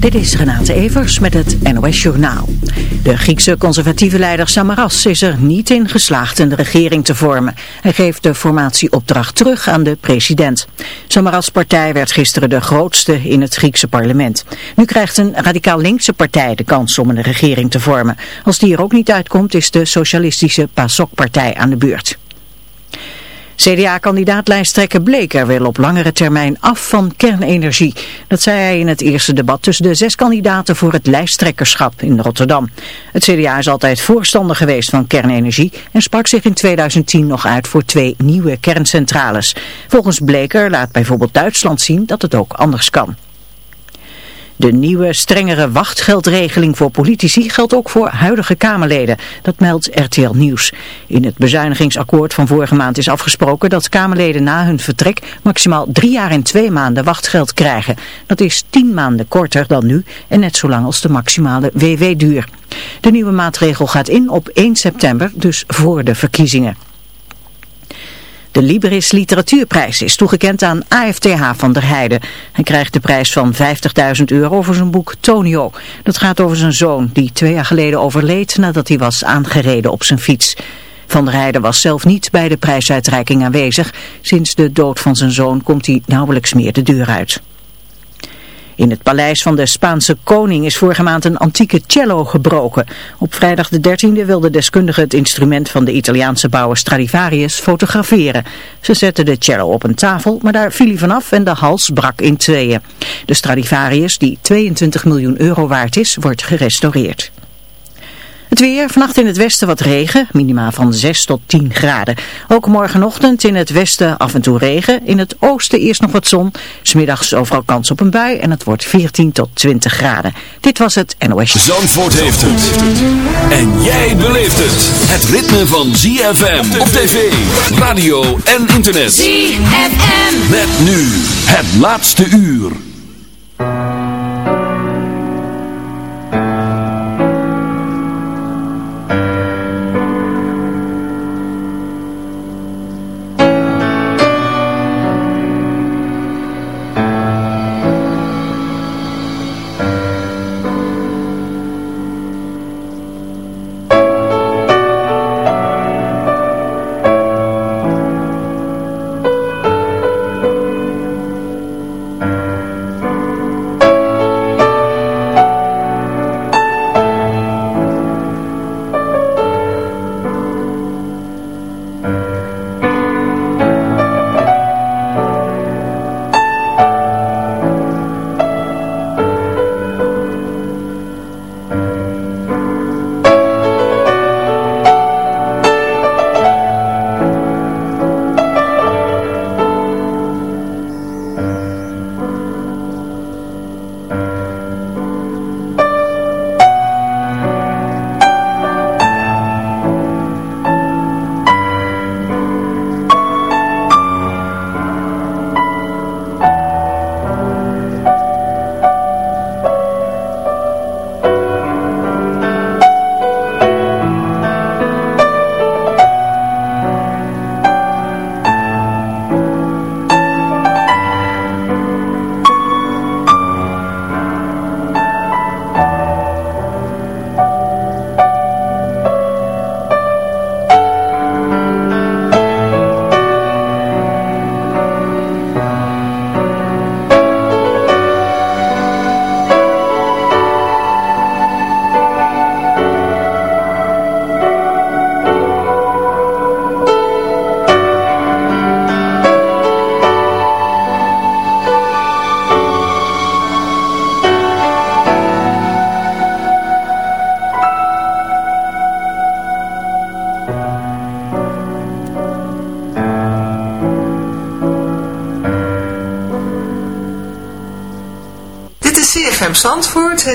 Dit is Renate Evers met het NOS Journaal. De Griekse conservatieve leider Samaras is er niet in geslaagd een regering te vormen. Hij geeft de formatieopdracht terug aan de president. Samaras partij werd gisteren de grootste in het Griekse parlement. Nu krijgt een radicaal linkse partij de kans om een regering te vormen. Als die er ook niet uitkomt is de socialistische PASOK-partij aan de beurt. CDA-kandidaat-lijsttrekker Bleker wil op langere termijn af van kernenergie. Dat zei hij in het eerste debat tussen de zes kandidaten voor het lijsttrekkerschap in Rotterdam. Het CDA is altijd voorstander geweest van kernenergie en sprak zich in 2010 nog uit voor twee nieuwe kerncentrales. Volgens Bleker laat bijvoorbeeld Duitsland zien dat het ook anders kan. De nieuwe, strengere wachtgeldregeling voor politici geldt ook voor huidige Kamerleden. Dat meldt RTL Nieuws. In het bezuinigingsakkoord van vorige maand is afgesproken dat Kamerleden na hun vertrek maximaal drie jaar en twee maanden wachtgeld krijgen. Dat is tien maanden korter dan nu en net zo lang als de maximale WW-duur. De nieuwe maatregel gaat in op 1 september, dus voor de verkiezingen. De Liberis Literatuurprijs is toegekend aan AFTH van der Heijden. Hij krijgt de prijs van 50.000 euro voor zijn boek Tonio. Dat gaat over zijn zoon die twee jaar geleden overleed nadat hij was aangereden op zijn fiets. Van der Heijden was zelf niet bij de prijsuitreiking aanwezig. Sinds de dood van zijn zoon komt hij nauwelijks meer de deur uit. In het paleis van de Spaanse koning is vorige maand een antieke cello gebroken. Op vrijdag de 13e wilde deskundigen het instrument van de Italiaanse bouwer Stradivarius fotograferen. Ze zetten de cello op een tafel, maar daar viel hij vanaf en de hals brak in tweeën. De Stradivarius, die 22 miljoen euro waard is, wordt gerestaureerd. Het weer, vannacht in het westen wat regen, minima van 6 tot 10 graden. Ook morgenochtend in het westen af en toe regen, in het oosten eerst nog wat zon. Smiddags overal kans op een bui en het wordt 14 tot 20 graden. Dit was het NOS. Zandvoort heeft het. En jij beleeft het. Het ritme van ZFM op tv, radio en internet. ZFM. Met nu het laatste uur.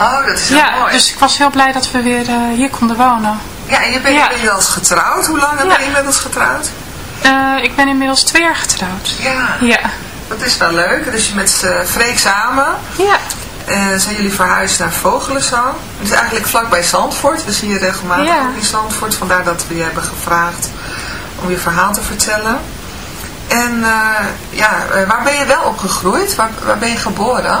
Oh, dat is heel ja, mooi. dus ik was heel blij dat we weer eh, hier konden wonen. Ja, en je bent Ja. inmiddels getrouwd. Hoe lang Ja. ben je inmiddels getrouwd? Eh, ik ben inmiddels twee jaar getrouwd. Ja, Ja. dat is wel leuk. Dus je met uh, Freek samen Ja. eh, zijn jullie verhuisd naar Vogelenzang. Het is eigenlijk vlakbij Zandvoort. We zien je regelmatig Ja. ook in Zandvoort. Vandaar dat we je hebben gevraagd om je verhaal te vertellen. En eh, ja, eh, waar ben je wel opgegroeid? Waar, waar ben je geboren?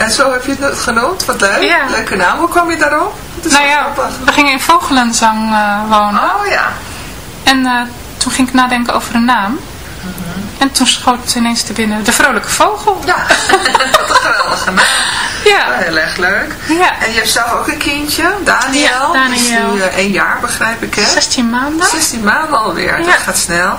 En zo heb je het genoemd. Wat leuk. Ja. Leuke naam. Hoe kwam je daarop? Nou ja, grappig. we gingen in Vogelenzang eh, wonen. Oh ja. En eh, toen ging ik nadenken over een naam. En toen schoot het ineens te binnen de vrolijke vogel. Ja, wat een geweldige naam. Ja, Heel erg leuk. ja. En je hebt zelf ook een kindje, Daniel. Ja, Die is Daniel. nu eh, één jaar, begrijp ik, hè? 16 maanden. 16 maanden alweer, Ja. dat gaat snel.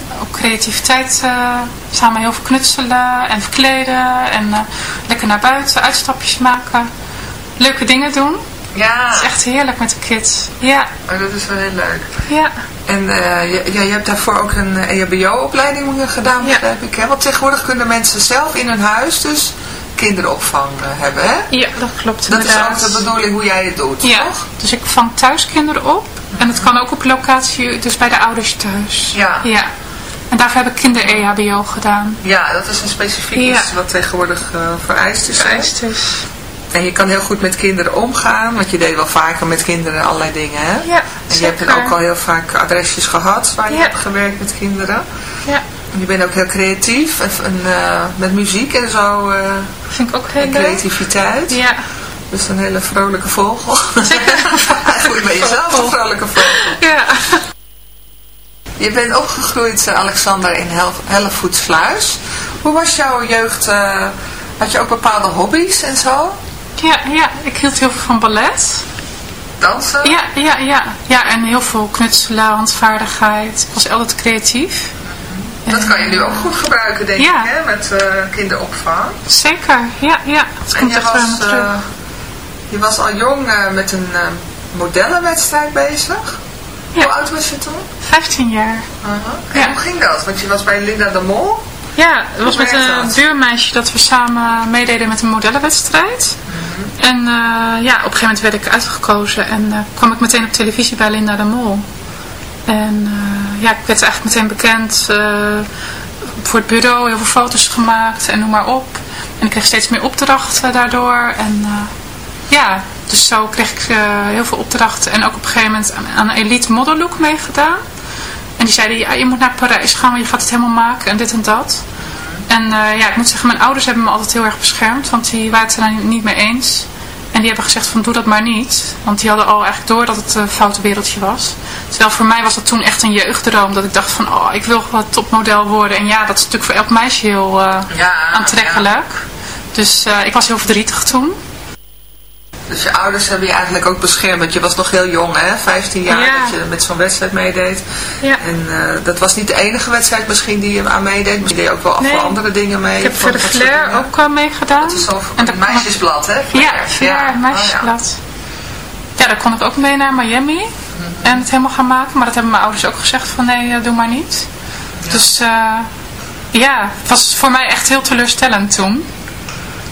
ook creativiteit eh, samen heel veel knutselen en verkleden. En eh, lekker naar buiten, uitstapjes maken. Leuke dingen doen. Ja, Het is echt heerlijk met de kids. Ja, oh, dat is wel heel leuk. ja. En eh, je, ja, je hebt daarvoor ook een EHBO-opleiding gedaan, Ja. begrijp ik. Hè? Want tegenwoordig kunnen mensen zelf in hun huis dus kinderopvang hebben, hè? Ja, dat klopt Dat is ook de bedoeling hoe jij het doet, Ja, toch? dus ik vang thuis kinderen op. En het kan ook op locatie, dus bij de ouders thuis. Ja. ja. En daarvoor heb ik kinder-EHBO gedaan. Ja, dat is een specifiek Ja. iets wat tegenwoordig eh, vereist is. Vereist is. En je kan heel goed met kinderen omgaan, want je deed wel vaker met kinderen allerlei dingen, hè? Ja, En je hebt ook al heel vaak adresjes gehad waar je Ja. hebt gewerkt met kinderen. Ja, En je bent ook heel creatief, en, eh, met muziek en zo, eh, vind ik ook heel en leuk. creativiteit. Ja, Dus een hele vrolijke vogel. Zeker. Eigenlijk ben je zelf een vrolijke vogel. ja. Je bent opgegroeid, eh, Alexander, in Hel Hellevoetsluis. Hoe was jouw jeugd? eh, had je ook bepaalde hobby's en zo? Ja, ja, ik hield heel veel van ballet. Dansen? Ja, ja, ja. Ja, en heel veel knutselen, handvaardigheid. Ik was altijd creatief. Dat kan je nu ook goed gebruiken, denk Ja. ik, hè? met eh, kinderopvang. Zeker, ja, ja. En je was, je was al jong met een modellenwedstrijd bezig. Ja. Hoe oud was je toen? 15 jaar. En Ja. hoe ging dat? Want je was bij Linda de Mol. Ja, het was met een dat? buurmeisje dat we samen meededen met een modellenwedstrijd. Mhm. En eh, ja, op een gegeven moment werd ik uitgekozen en eh, kwam ik meteen op televisie bij Linda de Mol. En eh, ja, ik werd eigenlijk meteen bekend voor het bureau, heel veel foto's gemaakt en noem maar op. En ik kreeg steeds meer opdrachten daardoor. En ja, dus zo kreeg ik eh, heel veel opdrachten en ook op een gegeven moment aan, aan Elite Model Look meegedaan. En die zeiden, ja, je moet naar Parijs gaan, want je gaat het helemaal maken en dit en dat. En eh, ja, ik moet zeggen, mijn ouders hebben me altijd heel erg beschermd, want die waren het er niet mee eens. En die hebben gezegd van doe dat maar niet. Want die hadden al eigenlijk door dat het een foute wereldje was. Terwijl voor mij was dat toen echt een jeugddroom. Dat ik dacht van oh ik wil wat topmodel worden. En ja dat is natuurlijk voor elk meisje heel uh, ja, aantrekkelijk. Dus uh, ik was heel verdrietig toen. Dus je ouders hebben je eigenlijk ook beschermd. Want je was nog heel jong, hè? 15 jaar dat je met zo'n wedstrijd meedeed. Ja. En uh, dat was niet de enige wedstrijd misschien die je aan meedeed. Maar je deed ook wel nee. andere dingen mee. Ik heb voor de Flair ook al meegedaan. Dat is zo en het meisjesblad, hè? Ja, Flair, ja. meisjesblad. Oh, ja. daar kon ik ook mee naar Miami. Mm -hmm. En het helemaal gaan maken. Maar dat hebben mijn ouders ook gezegd van nee, uh, doe maar niet. Dus uh, ja, het was voor mij echt heel teleurstellend toen.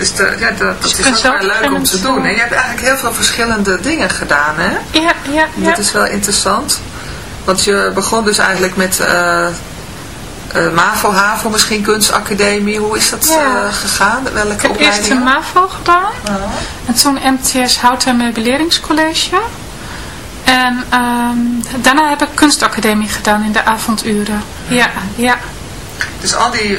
Dus de, ja, dat, dat is ook wel leuk om te doen. Hè? Je hebt eigenlijk heel veel verschillende dingen gedaan, hè? Ja, ja, ja. Dat is wel interessant. Want je begon dus eigenlijk met uh, uh, MAVO, HAVO, misschien kunstacademie. Hoe is dat ja. uh, gegaan? Welke ik heb eerst een MAVO gedaan. Oh. En toen MTS Hout en Meubileringscollege. En um, daarna heb ik kunstacademie gedaan in de avonduren. Ja, ja. Dus al die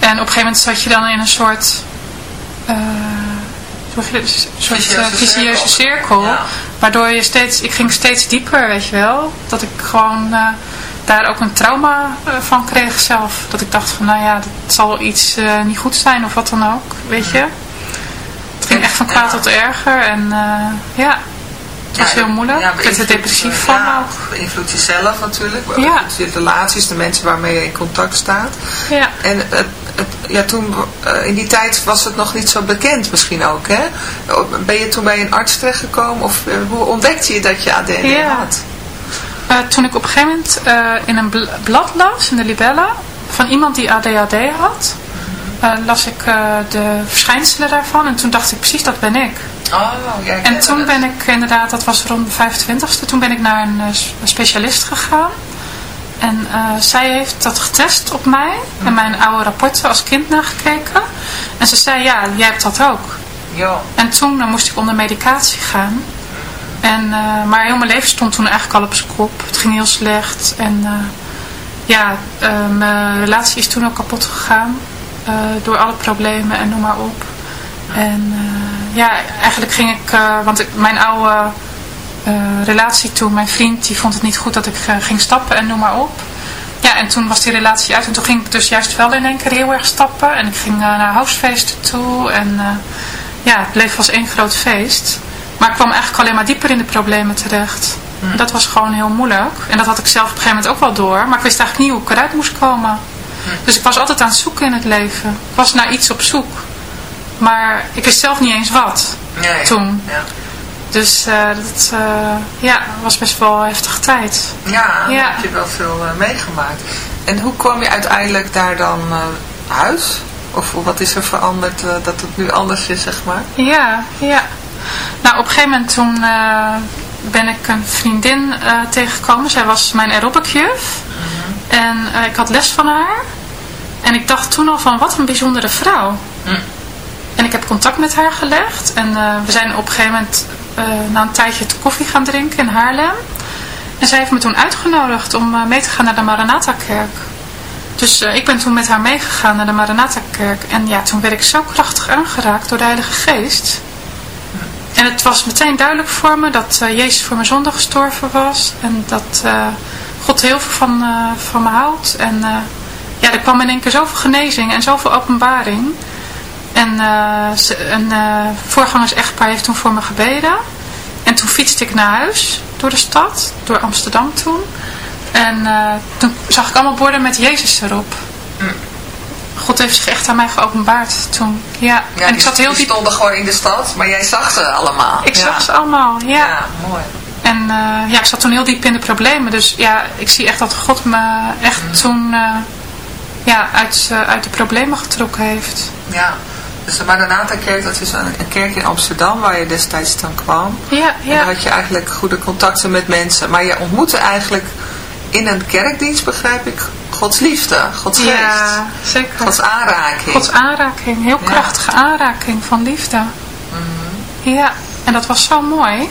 En op een gegeven moment zat je dan in een soort... Uh, een soort vicieuze cirkel. Ja. Waardoor je steeds, ik ging steeds dieper, weet je wel. Dat ik gewoon uh, daar ook een trauma uh, van kreeg zelf. Dat ik dacht van, nou ja, dat zal iets niet goed zijn of wat dan ook, weet je. Het ging echt van kwaad tot erger en ja, het was heel moeilijk. Ja, ik werd er depressief van ja, ook. beïnvloedt jezelf natuurlijk. Ja. Je relaties, de mensen waarmee je in contact staat. Ja. En het, ja, toen, uh, in die tijd was het nog niet zo bekend misschien ook, hè? Ben je toen bij een arts terechtgekomen of uh, hoe ontdekte je dat je ADHD ja. had? Uh, toen ik op een gegeven moment in een bl blad las, in de Libella, van iemand die ADHD had, las ik de verschijnselen daarvan en toen dacht ik precies, dat ben ik. Oh, en toen ben ik inderdaad, dat was rond de 25ste, toen ben ik naar een, een specialist gegaan. En uh, zij heeft dat getest op mij en mijn oude rapporten als kind nagekeken. En ze zei, ja, jij hebt dat ook. Ja. En toen uh, moest ik onder medicatie gaan. En, uh, maar heel mijn leven stond toen eigenlijk al op zijn kop. Het ging heel slecht. En ja, mijn relatie is toen ook kapot gegaan. door alle problemen en noem maar op. En ja, eigenlijk ging ik, want ik, mijn oude relatie toen. Mijn vriend die vond het niet goed dat ik uh, ging stappen en noem maar op. Ja, en toen was die relatie uit. En toen ging ik dus juist wel in één keer heel erg stappen. En ik ging uh, naar housefeesten toe. En ja, het leven was één groot feest. Maar ik kwam eigenlijk alleen maar dieper in de problemen terecht. Hm. Dat was gewoon heel moeilijk. En dat had ik zelf op een gegeven moment ook wel door. Maar ik wist eigenlijk niet hoe ik eruit moest komen. Hm. Dus ik was altijd aan het zoeken in het leven. Ik was naar iets op zoek. Maar ik wist zelf niet eens wat. Nee, toen. Ja. Dus uh, dat uh, ja, was best wel een heftige tijd. Ja, Ja. heb je wel veel uh, meegemaakt. En hoe kwam je uiteindelijk daar dan uit? Of wat is er veranderd dat het nu anders is, zeg maar? Ja, ja. Nou, op een gegeven moment toen ben ik een vriendin tegengekomen. Zij was mijn aerobicjuf. Mhm. En ik had les van haar. En ik dacht toen al van, wat een bijzondere vrouw. Hm. En ik heb contact met haar gelegd. En uh, we zijn op een gegeven moment na een tijdje te koffie gaan drinken in Haarlem. En zij heeft me toen uitgenodigd om uh, mee te gaan naar de Maranatha-kerk. Dus ik ben toen met haar meegegaan naar de Maranatha-kerk. En ja, toen werd ik zo krachtig aangeraakt door de Heilige Geest. En het was meteen duidelijk voor me dat Jezus voor mijn zonde gestorven was. En dat God heel veel van, van me houdt. En ja, er kwam in één keer zoveel genezing en zoveel openbaring. En uh, een uh, voorgangers-echtpaar heeft toen voor me gebeden. En toen fietste ik naar huis door de stad, door Amsterdam toen. En uh, toen zag ik allemaal borden met Jezus erop. Mm. God heeft zich echt aan mij geopenbaard toen. Ja, en ik zat heel diep... stonden gewoon in de stad, maar jij zag ze allemaal. Ik zag ze allemaal, ja. Ja, mooi. En uh, ja, ik zat toen heel diep in de problemen. Dus ja, ik zie echt dat God me echt mm. toen ja, uit, uit de problemen getrokken heeft. Ja, de Maranatha-kerk, dat is een, een, kerk in Amsterdam waar je destijds dan kwam. Ja, ja. En daar had je eigenlijk goede contacten met mensen. Maar je ontmoette eigenlijk in een kerkdienst, begrijp ik, Gods liefde, Gods geest. Ja, zeker. Gods aanraking. Gods aanraking, heel krachtige aanraking van liefde. Mm Ja, en dat was zo mooi.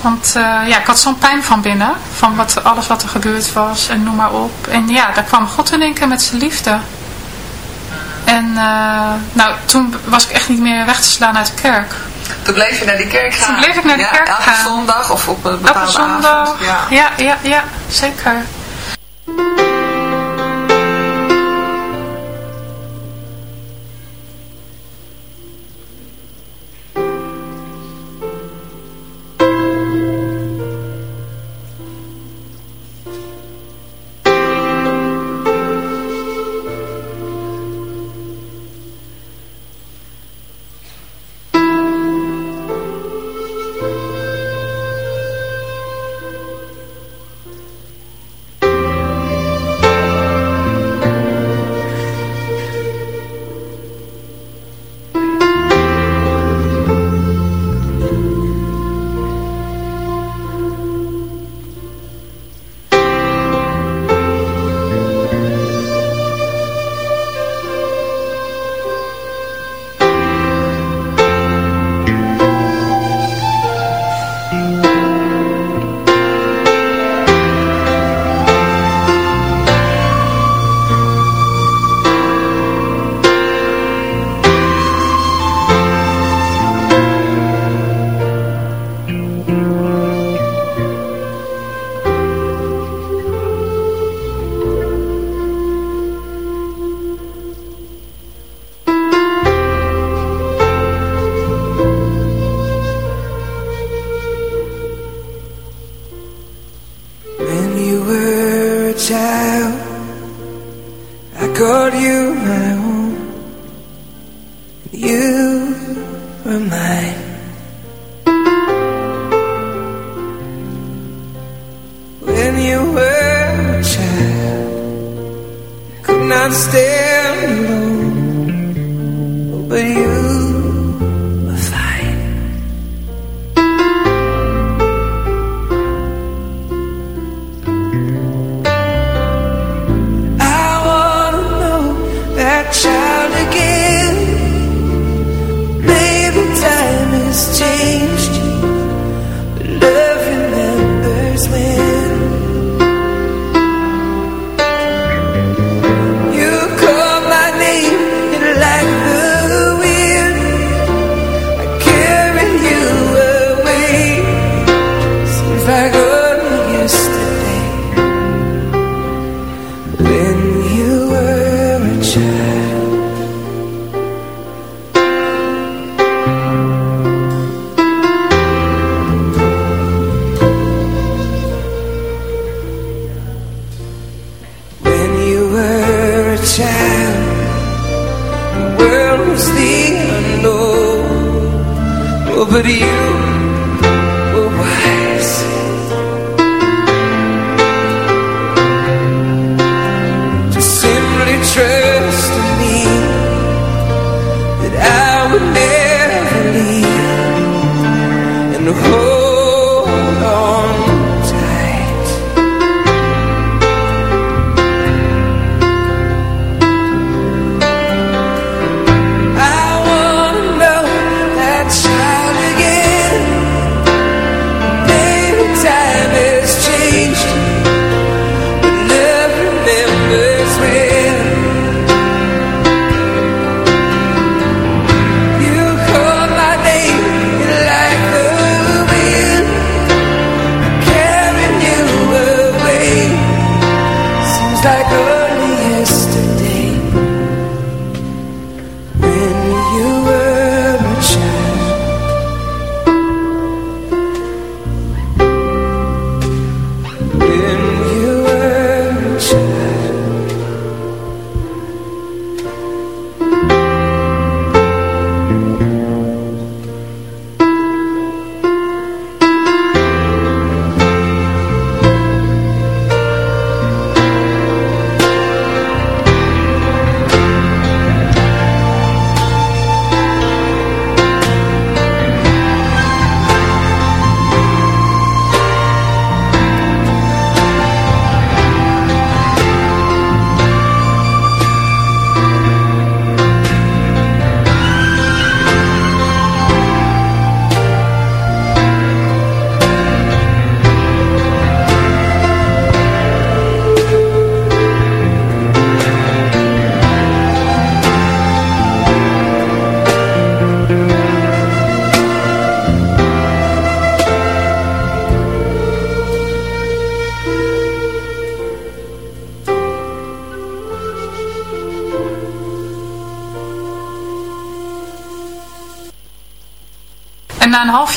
Want uh, ja, ik had zo'n pijn van binnen. Van wat, alles wat er gebeurd was en noem maar op. En ja, daar kwam God in één keer met zijn liefde. En uh, nou, toen was ik echt niet meer weg te slaan uit de kerk. Toen bleef je naar die kerk gaan? Toen bleef ik naar de ja, kerk elke gaan. Elke zondag of op een bepaalde elke zondag, avond? Ja. ja, ja, ja, zeker. you were a child, could not stand.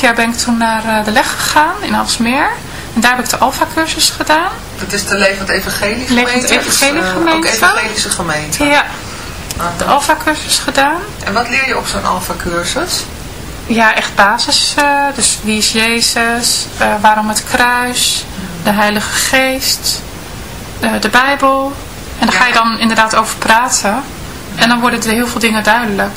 Jaar ben ik toen naar de leg gegaan in Alsmeer. En daar heb ik de Alpha-cursus gedaan. Dat is de Levend Evangelie gemeente? Levend Evangelie gemeente. ook evangelische gemeente? Ja. De Alpha-cursus gedaan. En wat leer je op zo'n Alpha-cursus? Ja, echt basis. dus wie is Jezus? waarom het kruis? De Heilige Geest? de Bijbel? En daar ga je dan inderdaad over praten. En dan worden er heel veel dingen duidelijk.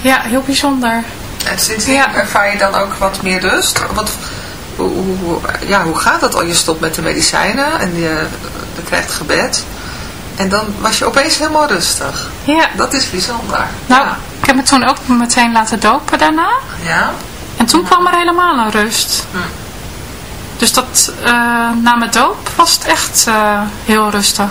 Ja, heel bijzonder. En sindsdien ja. ervaar je dan ook wat meer rust? Wat, hoe, hoe, ja, hoe gaat dat al? Je stopt met de medicijnen en je, je krijgt gebed. En dan was je opeens helemaal rustig. Ja. Dat is bijzonder. Nou, ja. ik heb me toen ook meteen laten dopen daarna. Ja. En toen kwam er helemaal een rust. Hm. Dus dat, uh, na mijn doop was het echt uh, heel rustig.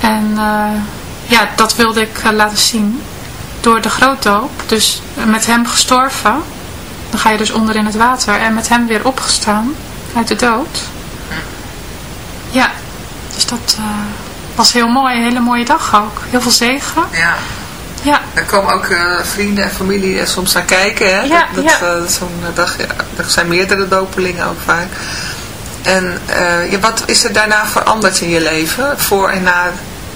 En uh, ja, dat wilde ik uh, laten zien door de grootdoop. Dus met hem gestorven. Dan ga je dus onder in het water. En met hem weer opgestaan uit de dood. Ja, dus dat uh, was heel mooi. Een hele mooie dag ook. Heel veel zegen. Ja. Ja. Er komen ook vrienden en familie soms naar kijken. Hè? Ja, dat, ja. Zo'n dag, ja, er zijn meerdere dopelingen ook vaak. En ja, wat is er daarna veranderd in je leven? Voor en na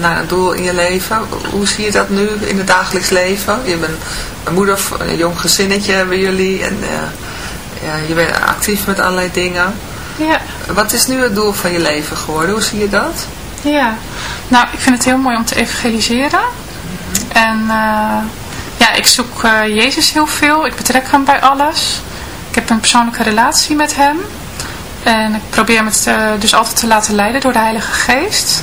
naar een doel in je leven. Hoe zie je dat nu in het dagelijks leven? Je bent een moeder, een jong gezinnetje hebben jullie. En eh, ja, je bent actief met allerlei dingen. Ja, Wat is nu het doel van je leven geworden? Hoe zie je dat? ja. Nou, ik vind het heel mooi om te evangeliseren. En eh, ja, ik zoek eh, Jezus heel veel. Ik betrek hem bij alles. Ik heb een persoonlijke relatie met hem. En ik probeer me dus altijd te laten leiden door de Heilige Geest.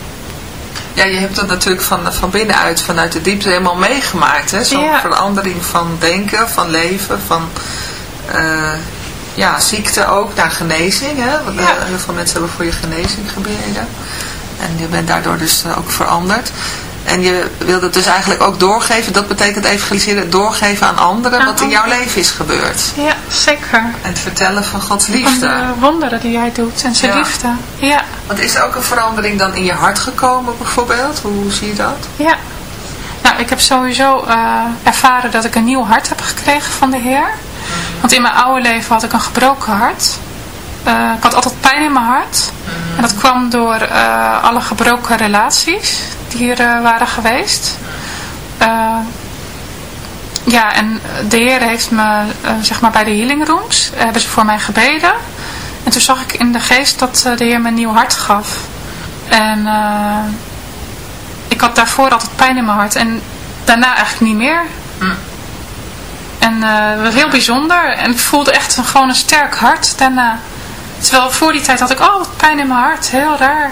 Ja, je hebt dat natuurlijk van, van binnenuit, vanuit de diepte helemaal meegemaakt. Zo'n ja. verandering van denken, van leven, van uh, ja, ziekte ook naar genezing. Hè? Want ja. heel veel mensen hebben voor je genezing gebeden. En je bent daardoor dus ook veranderd. En je wilde het dus eigenlijk ook doorgeven, dat betekent evangeliseren, doorgeven aan anderen wat in jouw leven is gebeurd. Ja, zeker. En het vertellen van Gods liefde. Van de wonderen die jij doet en zijn liefde. Ja. Want is er ook een verandering dan in je hart gekomen bijvoorbeeld? Hoe, zie je dat? Ja. Nou, ik heb sowieso uh, ervaren dat ik een nieuw hart heb gekregen van de Heer. Want in mijn oude leven had ik een gebroken hart. Uh, ik had altijd pijn in mijn hart. En dat kwam door uh, alle gebroken relaties die er waren geweest. Uh, ja, en de Heer heeft me, uh, zeg maar bij de healing rooms, hebben ze voor mij gebeden. En toen zag ik in de geest dat de Heer me een nieuw hart gaf. En ik had daarvoor altijd pijn in mijn hart. En daarna eigenlijk niet meer. Hm. En het was heel bijzonder. En ik voelde echt een, gewoon een sterk hart daarna. Terwijl voor die tijd had ik altijd pijn in mijn hart. Heel raar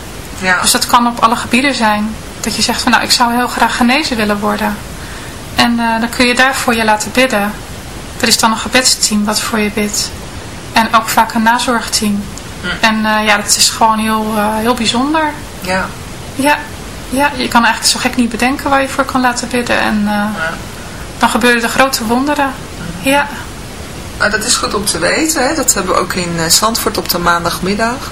Ja. Dus dat kan op alle gebieden zijn. Dat je zegt van nou ik zou heel graag genezen willen worden. En uh, dan kun je daarvoor je laten bidden. Er is dan een gebedsteam wat voor je bidt. En ook vaak een nazorgteam. Hm. En uh, ja, dat is gewoon heel, uh, heel bijzonder. Ja. Ja. Ja, je kan eigenlijk zo gek niet bedenken waar je voor kan laten bidden. En ja. dan gebeuren de grote wonderen. Hm. Ja. Nou, dat is goed om te weten. Hè? Dat hebben we ook in Zandvoort op de maandagmiddag.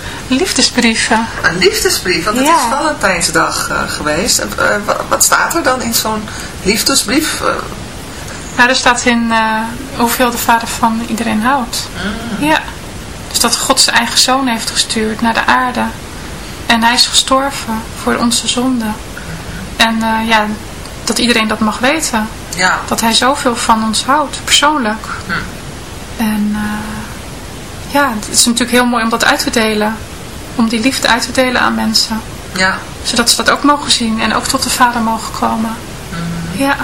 Liefdesbrieven. Een liefdesbrief, want het ja. is Valentijnsdag uh, geweest. En, uh, wat staat er dan in zo'n liefdesbrief? Uh, nou, er staat in hoeveel de vader van iedereen houdt. Mm. Ja. Dus dat God zijn eigen zoon heeft gestuurd naar de aarde. En hij is gestorven voor onze zonde. En ja, dat iedereen dat mag weten. Ja. Dat hij zoveel van ons houdt, persoonlijk. Mm. En ja, het is natuurlijk heel mooi om dat uit te delen om die liefde uit te delen aan mensen. Ja. Zodat ze dat ook mogen zien en ook tot de vader mogen komen. Mm. Ja.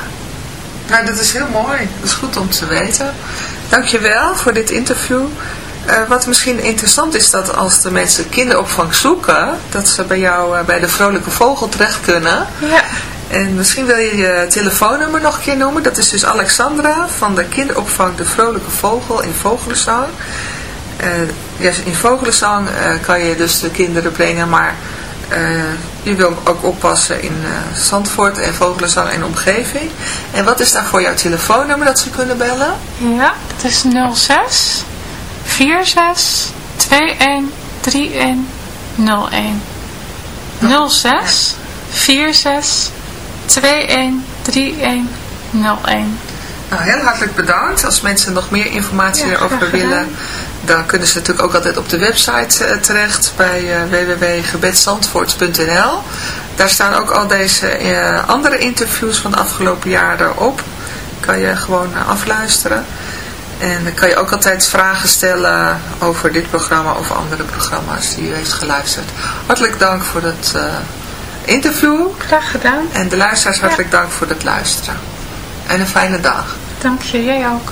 Nou, dat is heel mooi. Dat is goed om te weten. Dankjewel voor dit interview. Uh, wat misschien interessant is dat als de mensen kinderopvang zoeken, dat ze bij jou uh, bij de Vrolijke Vogel terecht kunnen. Ja. En misschien wil je je telefoonnummer nog een keer noemen. Dat is dus Alexandra van de kinderopvang De Vrolijke Vogel in Vogelenzang. Uh, ja, in vogelenzang uh, kan je dus de kinderen brengen, maar uh, je wil ook oppassen in Zandvoort en vogelenzang en omgeving. En wat is daar voor jouw telefoonnummer dat ze kunnen bellen? Ja, dat is 06 46 21 31 01. 06 46 21 31 01. Nou, heel hartelijk bedankt. Als mensen nog meer informatie ja, erover willen, dan kunnen ze natuurlijk ook altijd op de website uh, terecht bij uh, www.gebedzandvoort.nl. Daar staan ook al deze uh, andere interviews van de afgelopen jaar erop. Kan je gewoon afluisteren. En dan kan je ook altijd vragen stellen over dit programma of andere programma's die u heeft geluisterd. Hartelijk dank voor het interview. Graag gedaan. En de luisteraars hartelijk ja. dank voor het luisteren. En een fijne dag. Dank je, jij ook.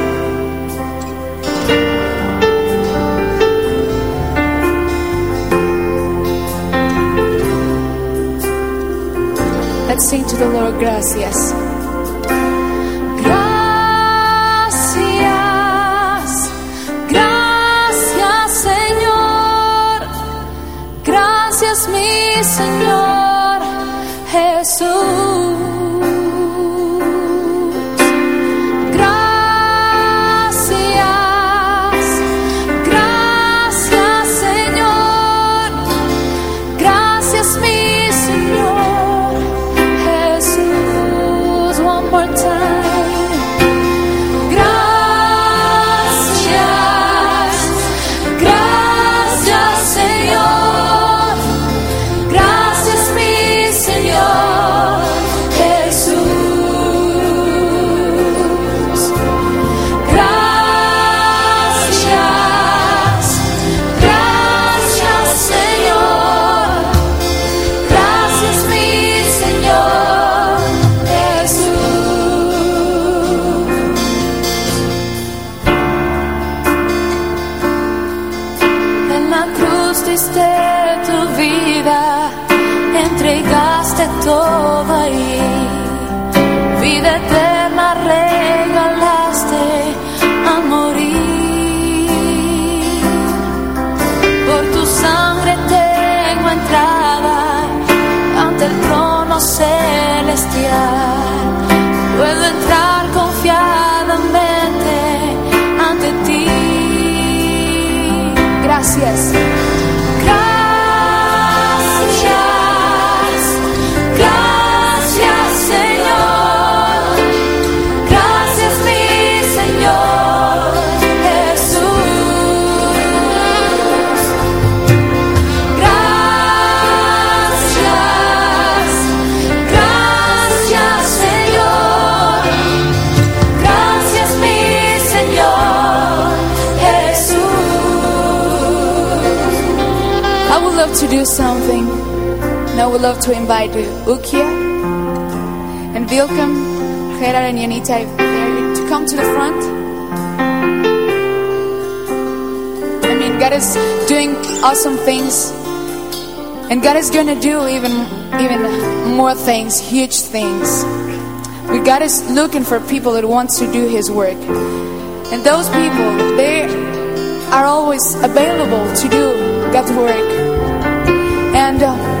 Let's sing to the Lord, gracias. Gracias, gracias Señor, gracias mi Señor Jesús. We love to invite Ukia and welcome Gerard and Yanita to come to the front. I mean, God is doing awesome things. And God is going to do even, even more things, huge things. But God is looking for people that want to do His work. And those people, they are always available to do God's work. And uh,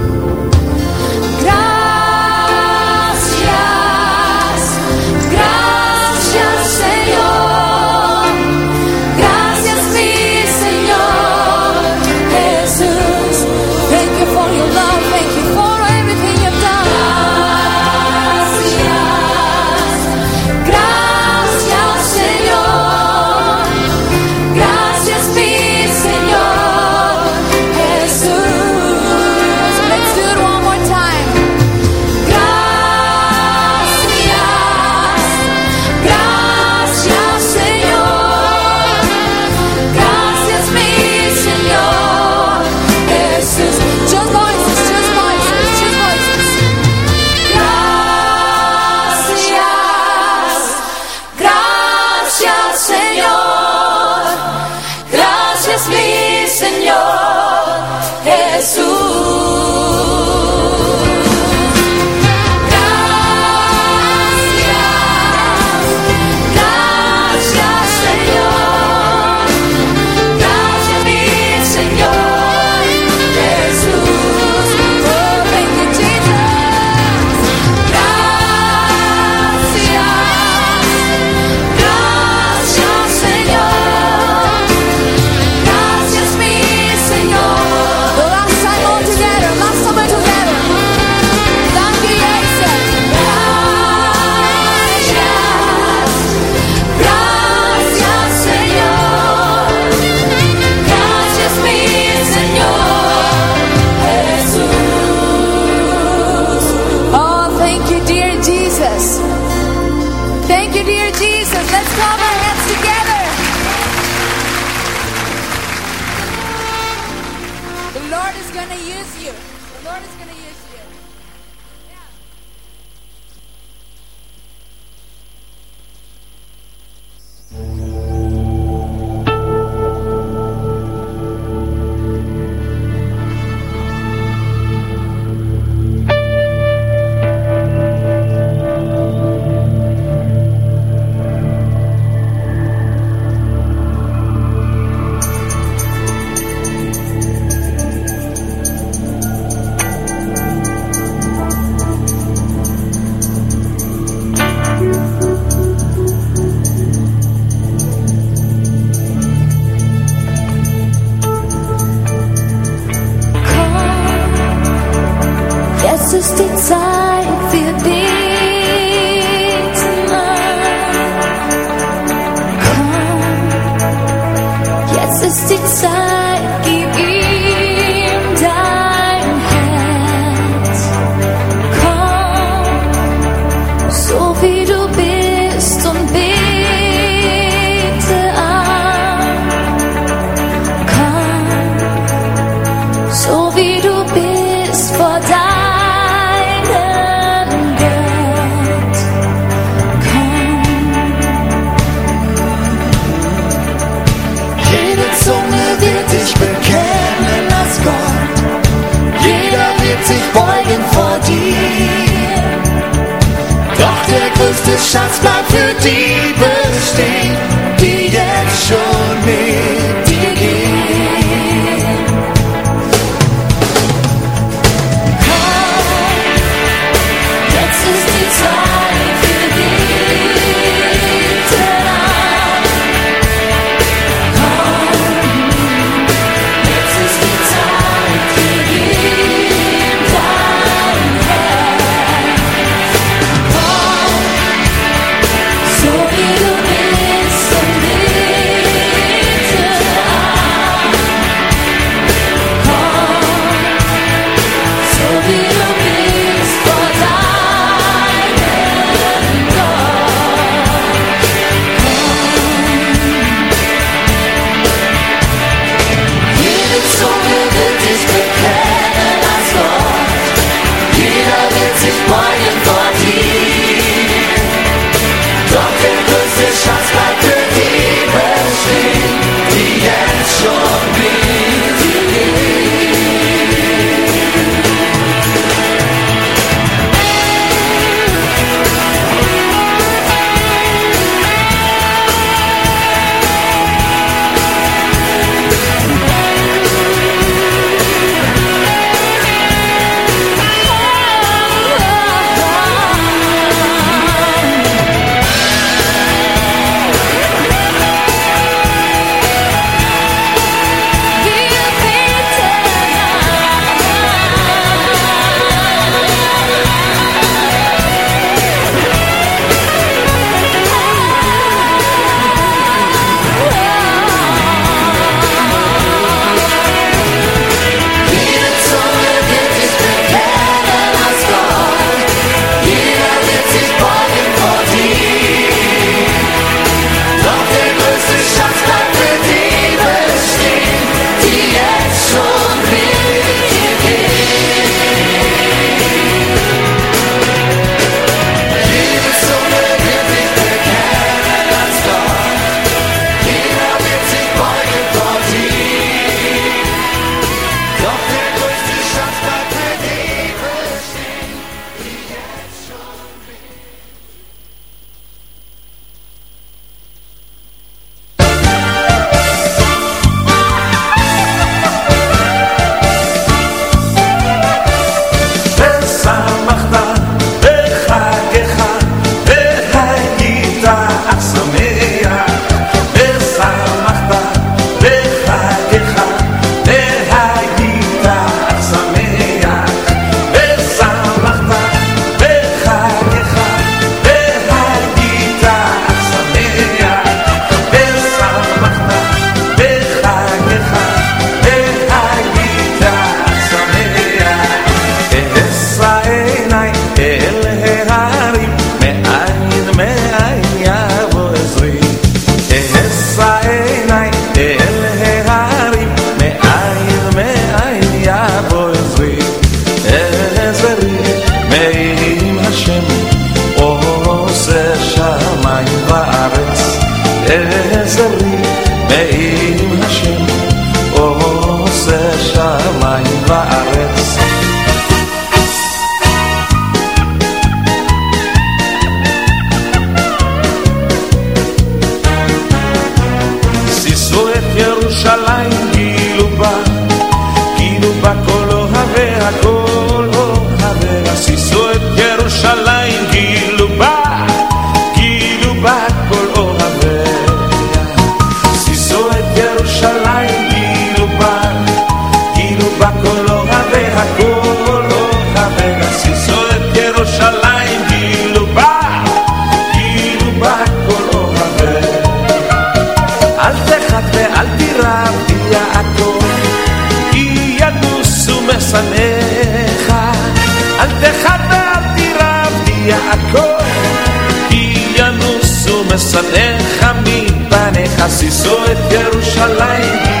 Kasi soet Yerushalayim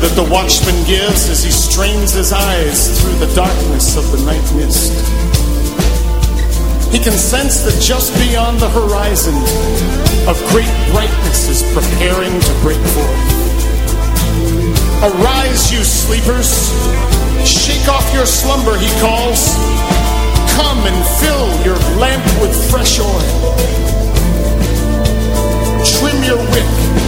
that the watchman gives as he strains his eyes through the darkness of the night mist. He can sense that just beyond the horizon, a great brightness is preparing to break forth. Arise, you sleepers! Shake off your slumber, he calls. Come and fill your lamp with fresh oil. Trim your wick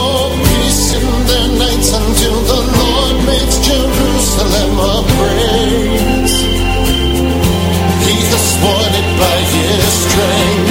of praise. He's escorted by his strength.